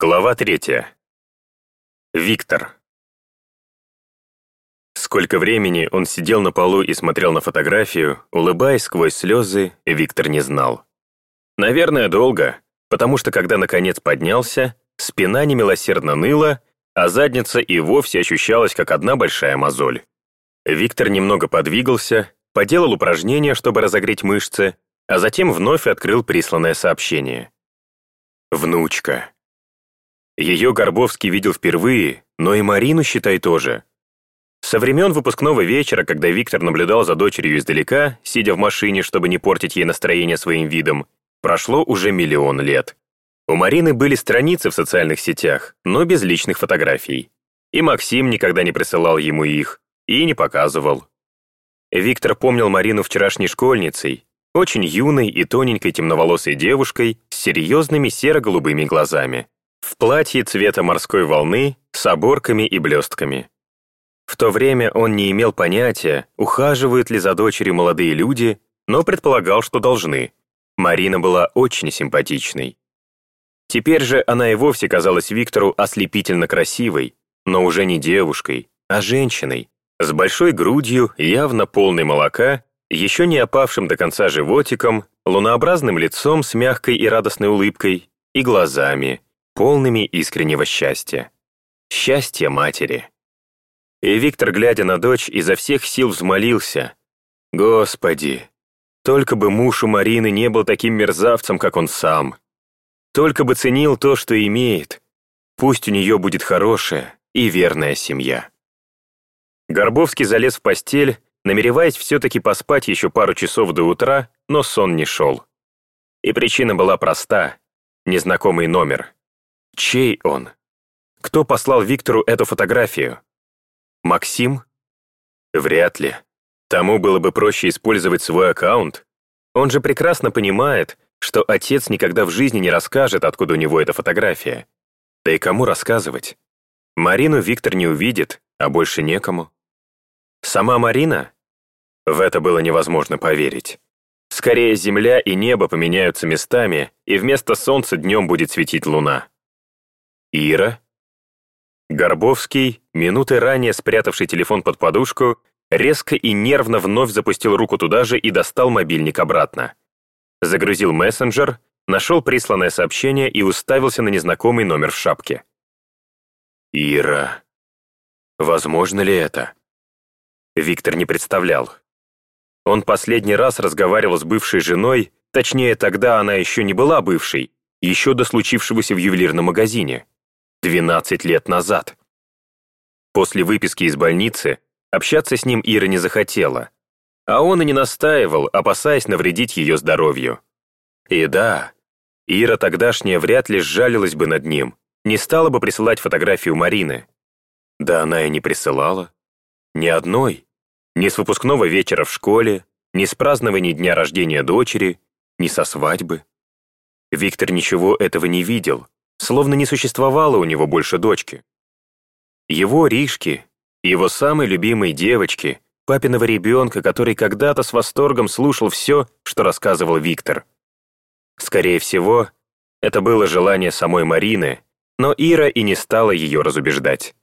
Глава третья. Виктор. Сколько времени он сидел на полу и смотрел на фотографию, улыбаясь сквозь слезы, Виктор не знал. Наверное, долго, потому что когда наконец поднялся, спина немилосердно ныла, а задница и вовсе ощущалась как одна большая мозоль. Виктор немного подвигался, поделал упражнения, чтобы разогреть мышцы, а затем вновь открыл присланное сообщение. «Внучка». Ее Горбовский видел впервые, но и Марину, считай, тоже. Со времен выпускного вечера, когда Виктор наблюдал за дочерью издалека, сидя в машине, чтобы не портить ей настроение своим видом, прошло уже миллион лет. У Марины были страницы в социальных сетях, но без личных фотографий. И Максим никогда не присылал ему их, и не показывал. Виктор помнил Марину вчерашней школьницей, очень юной и тоненькой темноволосой девушкой с серьезными серо-голубыми глазами в платье цвета морской волны с оборками и блестками. В то время он не имел понятия, ухаживают ли за дочерью молодые люди, но предполагал, что должны. Марина была очень симпатичной. Теперь же она и вовсе казалась Виктору ослепительно красивой, но уже не девушкой, а женщиной, с большой грудью, явно полной молока, еще не опавшим до конца животиком, лунообразным лицом с мягкой и радостной улыбкой и глазами, полными искреннего счастья. Счастья матери. И Виктор, глядя на дочь, изо всех сил взмолился. «Господи, только бы муж у Марины не был таким мерзавцем, как он сам. Только бы ценил то, что имеет. Пусть у нее будет хорошая и верная семья». Горбовский залез в постель, намереваясь все-таки поспать еще пару часов до утра, но сон не шел. И причина была проста — незнакомый номер. Чей он? Кто послал Виктору эту фотографию? Максим? Вряд ли. Тому было бы проще использовать свой аккаунт. Он же прекрасно понимает, что отец никогда в жизни не расскажет, откуда у него эта фотография. Да и кому рассказывать? Марину Виктор не увидит, а больше некому. Сама Марина? В это было невозможно поверить. Скорее, земля и небо поменяются местами, и вместо солнца днем будет светить луна. Ира? Горбовский, минуты ранее спрятавший телефон под подушку, резко и нервно вновь запустил руку туда же и достал мобильник обратно. Загрузил мессенджер, нашел присланное сообщение и уставился на незнакомый номер в шапке. Ира. Возможно ли это? Виктор не представлял. Он последний раз разговаривал с бывшей женой, точнее, тогда она еще не была бывшей, еще до случившегося в ювелирном магазине. 12 лет назад. После выписки из больницы общаться с ним Ира не захотела, а он и не настаивал, опасаясь навредить ее здоровью. И да, Ира тогдашняя вряд ли сжалилась бы над ним, не стала бы присылать фотографию Марины. Да она и не присылала. Ни одной. Ни с выпускного вечера в школе, ни с празднования дня рождения дочери, ни со свадьбы. Виктор ничего этого не видел, словно не существовало у него больше дочки. Его Ришки, его самой любимой девочки, папиного ребенка, который когда-то с восторгом слушал все, что рассказывал Виктор. Скорее всего, это было желание самой Марины, но Ира и не стала ее разубеждать.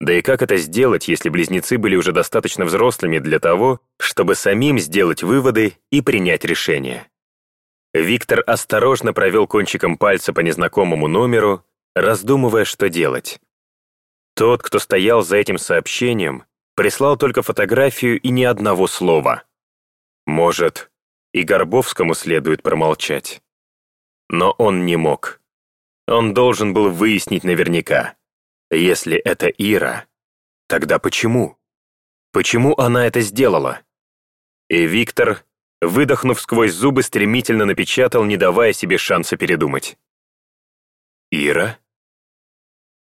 Да и как это сделать, если близнецы были уже достаточно взрослыми для того, чтобы самим сделать выводы и принять решение? Виктор осторожно провел кончиком пальца по незнакомому номеру, раздумывая, что делать. Тот, кто стоял за этим сообщением, прислал только фотографию и ни одного слова. Может, и Горбовскому следует промолчать. Но он не мог. Он должен был выяснить наверняка. Если это Ира, тогда почему? Почему она это сделала? И Виктор выдохнув сквозь зубы, стремительно напечатал, не давая себе шанса передумать. «Ира?»